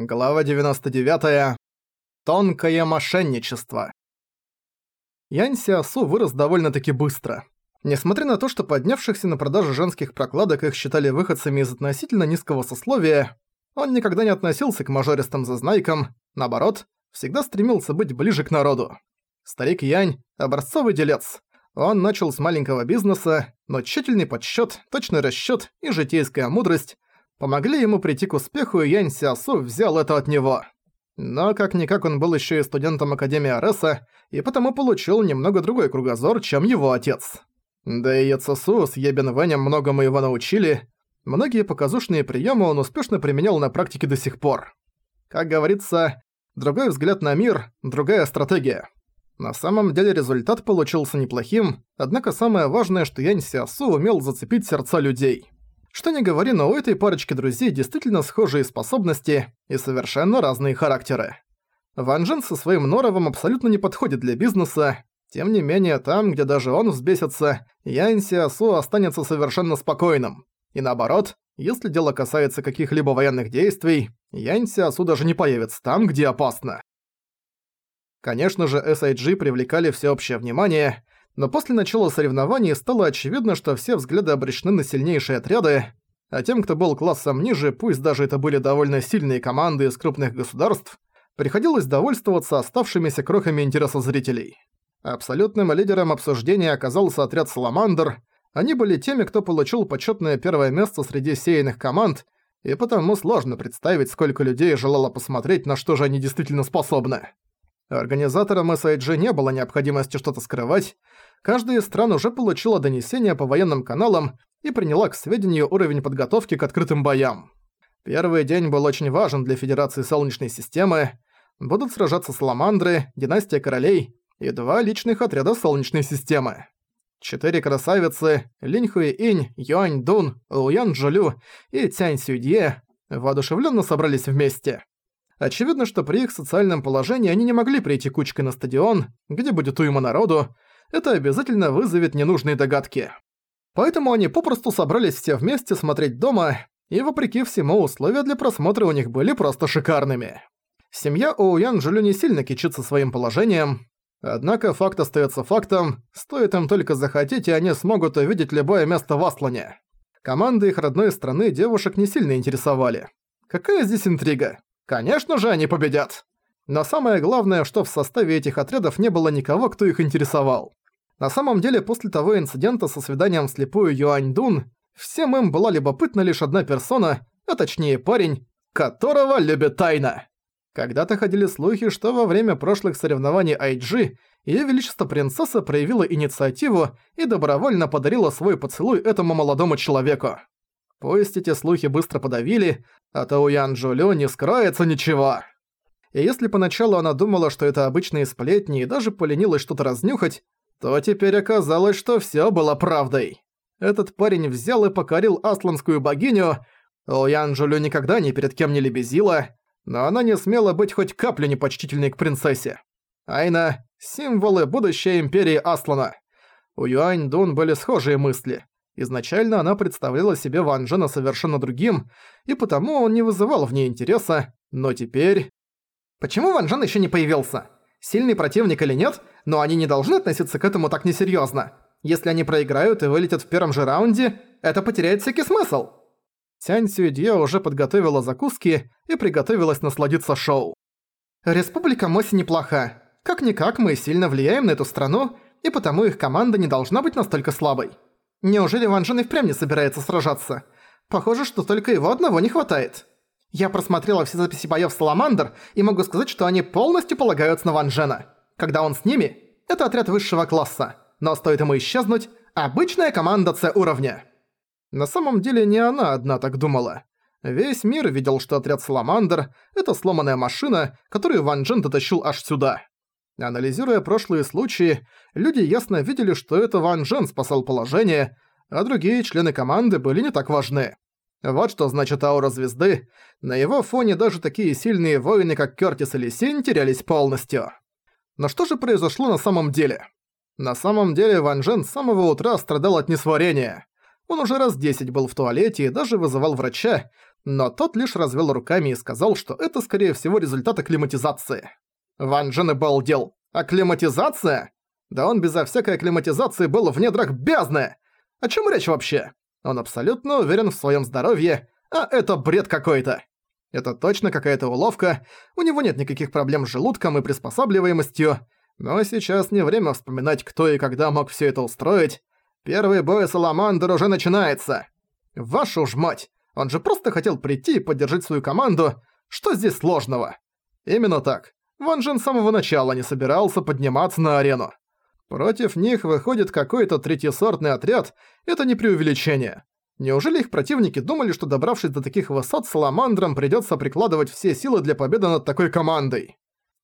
Глава 99. Тонкое мошенничество. Янь Сиасу вырос довольно-таки быстро. Несмотря на то, что поднявшихся на продажу женских прокладок их считали выходцами из относительно низкого сословия, он никогда не относился к мажористым-зазнайкам, наоборот, всегда стремился быть ближе к народу. Старик Янь – образцовый делец. Он начал с маленького бизнеса, но тщательный подсчёт, точный расчёт и житейская мудрость помогли ему прийти к успеху, и Янь Сиасу взял это от него. Но как-никак он был еще и студентом Академии Ареса, и потому получил немного другой кругозор, чем его отец. Да и Яцесу с Ебен Вэнем многому его научили, многие показушные приемы он успешно применял на практике до сих пор. Как говорится, другой взгляд на мир, другая стратегия. На самом деле результат получился неплохим, однако самое важное, что Янь Сиасу умел зацепить сердца людей. Что ни говори, но у этой парочки друзей действительно схожие способности и совершенно разные характеры. Ван Джен со своим норовом абсолютно не подходит для бизнеса, тем не менее там, где даже он взбесится, Ян Сиасу останется совершенно спокойным. И наоборот, если дело касается каких-либо военных действий, Ян Сиасу даже не появится там, где опасно. Конечно же, SIG привлекали всеобщее внимание, но после начала соревнований стало очевидно, что все взгляды обречены на сильнейшие отряды, а тем, кто был классом ниже, пусть даже это были довольно сильные команды из крупных государств, приходилось довольствоваться оставшимися крохами интереса зрителей. Абсолютным лидером обсуждения оказался отряд «Саламандр», они были теми, кто получил почетное первое место среди сеянных команд, и потому сложно представить, сколько людей желало посмотреть, на что же они действительно способны. Организаторам SIG не было необходимости что-то скрывать, каждая из стран уже получила донесения по военным каналам и приняла к сведению уровень подготовки к открытым боям. Первый день был очень важен для Федерации Солнечной системы. Будут сражаться Саламандры, Династия Королей и два личных отряда Солнечной системы. Четыре красавицы – Линь Инь, Юань Дун, Луян Джолю и Тянь Сюдье – воодушевленно собрались вместе. Очевидно, что при их социальном положении они не могли прийти кучкой на стадион, где будет уйма народу, это обязательно вызовет ненужные догадки. Поэтому они попросту собрались все вместе смотреть дома, и вопреки всему условия для просмотра у них были просто шикарными. Семья Оуян Джулю не сильно кичится своим положением, однако факт остается фактом, стоит им только захотеть, и они смогут увидеть любое место в Аслане. Команды их родной страны девушек не сильно интересовали. Какая здесь интрига? Конечно же, они победят. Но самое главное, что в составе этих отрядов не было никого, кто их интересовал. На самом деле, после того инцидента со свиданием слепую Юань Дун, всем им была любопытна лишь одна персона, а точнее парень, которого любит тайна. Когда-то ходили слухи, что во время прошлых соревнований IG Её Величество Принцесса проявила инициативу и добровольно подарила свой поцелуй этому молодому человеку. Пусть эти слухи быстро подавили, а то у Ян Джолю не скроется ничего. И если поначалу она думала, что это обычные сплетни и даже поленилась что-то разнюхать, то теперь оказалось, что всё было правдой. Этот парень взял и покорил асланскую богиню. Ян Джолю никогда ни перед кем не лебезила, но она не смела быть хоть каплю непочтительной к принцессе. Айна – символы будущей империи Аслана. У Юань Дун были схожие мысли. Изначально она представляла себе Ван Джена совершенно другим, и потому он не вызывал в ней интереса, но теперь... Почему Ван Джен ещё не появился? Сильный противник или нет, но они не должны относиться к этому так несерьёзно. Если они проиграют и вылетят в первом же раунде, это потеряет всякий смысл. Тянь Сюэдье уже подготовила закуски и приготовилась насладиться шоу. Республика Моси неплоха. Как-никак мы сильно влияем на эту страну, и потому их команда не должна быть настолько слабой. Неужели Ван Джен и впрямь не собирается сражаться? Похоже, что только его одного не хватает. Я просмотрела все записи боёв Саламандр и могу сказать, что они полностью полагаются на Ван Джена. Когда он с ними, это отряд высшего класса. Но стоит ему исчезнуть, обычная команда С-уровня. На самом деле не она одна так думала. Весь мир видел, что отряд Саламандр — это сломанная машина, которую Ван Джен дотащил аж сюда. Анализируя прошлые случаи, люди ясно видели, что это Ван Джен спасал положение, а другие члены команды были не так важны. Вот что значит аура звезды. На его фоне даже такие сильные воины, как Кёртис или Синь, терялись полностью. Но что же произошло на самом деле? На самом деле Ван Джен с самого утра страдал от несварения. Он уже раз десять был в туалете и даже вызывал врача, но тот лишь развел руками и сказал, что это скорее всего результат акклиматизации. Ван Джен обалдел. Акклиматизация? Да он безо всякой акклиматизации был в недрах бездны! О чем речь вообще? Он абсолютно уверен в своем здоровье, а это бред какой-то. Это точно какая-то уловка, у него нет никаких проблем с желудком и приспосабливаемостью, но сейчас не время вспоминать, кто и когда мог все это устроить. Первый бой Саламандр уже начинается. Вашу ж мать, он же просто хотел прийти и поддержать свою команду. Что здесь сложного? Именно так. Ван Джен с самого начала не собирался подниматься на арену. Против них выходит какой-то третьесортный отряд, это не преувеличение. Неужели их противники думали, что добравшись до таких высот, Саламандрам придётся прикладывать все силы для победы над такой командой?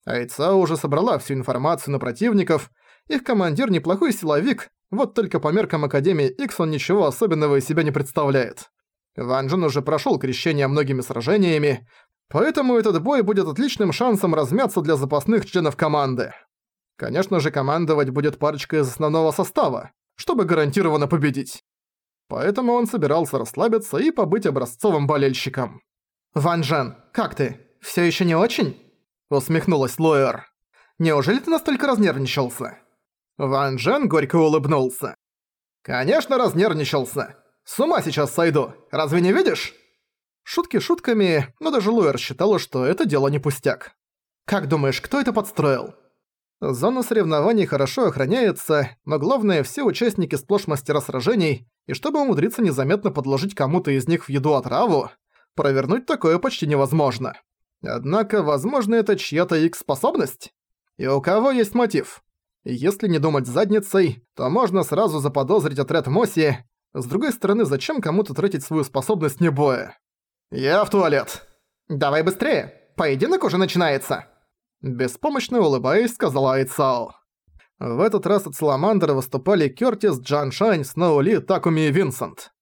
Айца уже собрала всю информацию на противников, их командир неплохой силовик, вот только по меркам Академии X он ничего особенного из себя не представляет. Ван Джен уже прошёл крещение многими сражениями, поэтому этот бой будет отличным шансом размяться для запасных членов команды. Конечно же, командовать будет парочка из основного состава, чтобы гарантированно победить. Поэтому он собирался расслабиться и побыть образцовым болельщиком. «Ван Джен, как ты? Всё ещё не очень?» Усмехнулась Лоэр. «Неужели ты настолько разнервничался?» Ван Джен горько улыбнулся. «Конечно разнервничался. С ума сейчас сойду. Разве не видишь?» Шутки шутками, но даже Луэр считала, что это дело не пустяк. «Как думаешь, кто это подстроил?» Зона соревнований хорошо охраняется, но главное, все участники сплошь мастера сражений, и чтобы умудриться незаметно подложить кому-то из них в еду отраву, провернуть такое почти невозможно. Однако, возможно, это чья-то их способность? И у кого есть мотив? Если не думать задницей, то можно сразу заподозрить отряд Моси. С другой стороны, зачем кому-то тратить свою способность не боя? «Я в туалет!» «Давай быстрее! Поединок уже начинается!» Беспомощно улыбаясь, сказала Айцао. В этот раз от Саламандра выступали Кёртис, Джан Шань, Сноу Ли, Такуми и Винсент.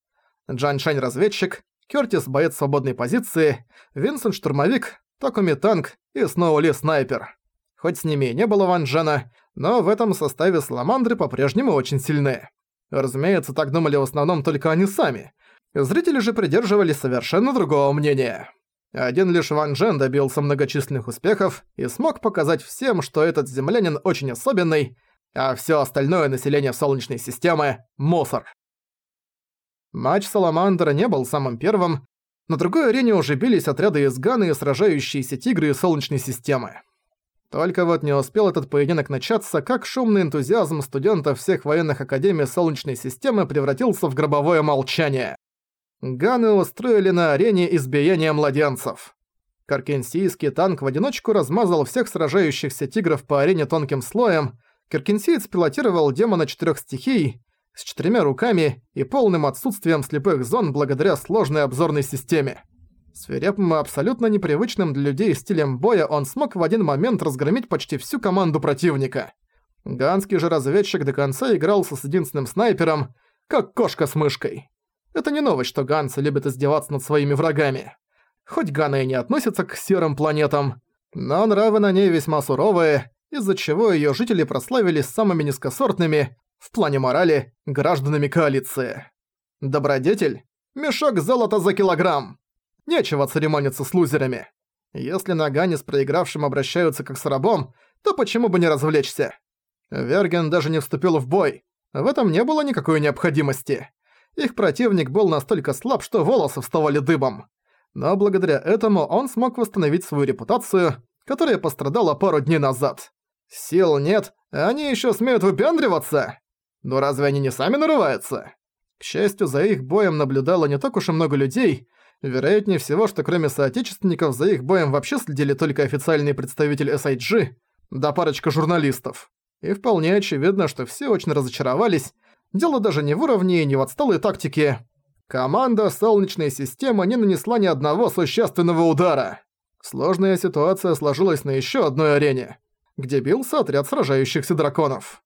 Джан Шань – разведчик, Кёртис – боец свободной позиции, Винсент – штурмовик, Такуми – танк и Сноу Ли – снайпер. Хоть с ними и не было Ван Джена, но в этом составе Саламандры по-прежнему очень сильны. Разумеется, так думали в основном только они сами. Зрители же придерживались совершенно другого мнения. Один лишь Ван Джен добился многочисленных успехов и смог показать всем, что этот землянин очень особенный, а всё остальное население Солнечной системы – мусор. Матч Саламандра не был самым первым, на другой арене уже бились отряды из Ганы и сражающиеся тигры из Солнечной системы. Только вот не успел этот поединок начаться, как шумный энтузиазм студентов всех военных академий Солнечной системы превратился в гробовое молчание. Ганы устроили на арене избиение младенцев. Каркенсийский танк в одиночку размазал всех сражающихся тигров по арене тонким слоем, Каркенсиец пилотировал демона четырех стихий с четырьмя руками и полным отсутствием слепых зон благодаря сложной обзорной системе. Свирепым и абсолютно непривычным для людей стилем боя он смог в один момент разгромить почти всю команду противника. Ганский же разведчик до конца игрался с единственным снайпером, как кошка с мышкой. Это не новость, что ганцы любят издеваться над своими врагами. Хоть Гана и не относится к серым планетам, но нравы на ней весьма суровые, из-за чего её жители прославились самыми низкосортными, в плане морали, гражданами коалиции. Добродетель? Мешок золота за килограмм. Нечего церемониться с лузерами. Если на Гане с проигравшим обращаются как с рабом, то почему бы не развлечься? Верген даже не вступил в бой. В этом не было никакой необходимости. Их противник был настолько слаб, что волосы вставали дыбом. Но благодаря этому он смог восстановить свою репутацию, которая пострадала пару дней назад. Сил нет, они ещё смеют выпендриваться? Но разве они не сами нарываются? К счастью, за их боем наблюдало не так уж и много людей. Вероятнее всего, что кроме соотечественников за их боем вообще следили только официальный представитель SIG, да парочка журналистов. И вполне очевидно, что все очень разочаровались, Дело даже не в уровне и не в отсталой тактике. Команда Солнечной системы не нанесла ни одного существенного удара. Сложная ситуация сложилась на еще одной арене, где бился отряд сражающихся драконов.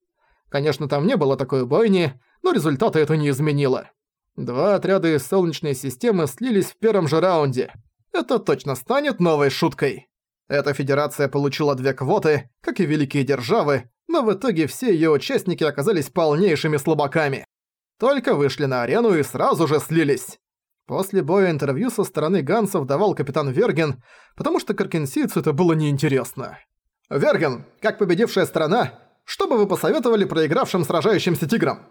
Конечно, там не было такой бойни, но результата это не изменило. Два отряда из Солнечной системы слились в первом же раунде. Это точно станет новой шуткой. Эта федерация получила две квоты, как и великие державы, но в итоге все её участники оказались полнейшими слабаками. Только вышли на арену и сразу же слились. После боя интервью со стороны гансов давал капитан Верген, потому что каркенсийцу это было неинтересно. «Верген, как победившая страна, что бы вы посоветовали проигравшим сражающимся тиграм?»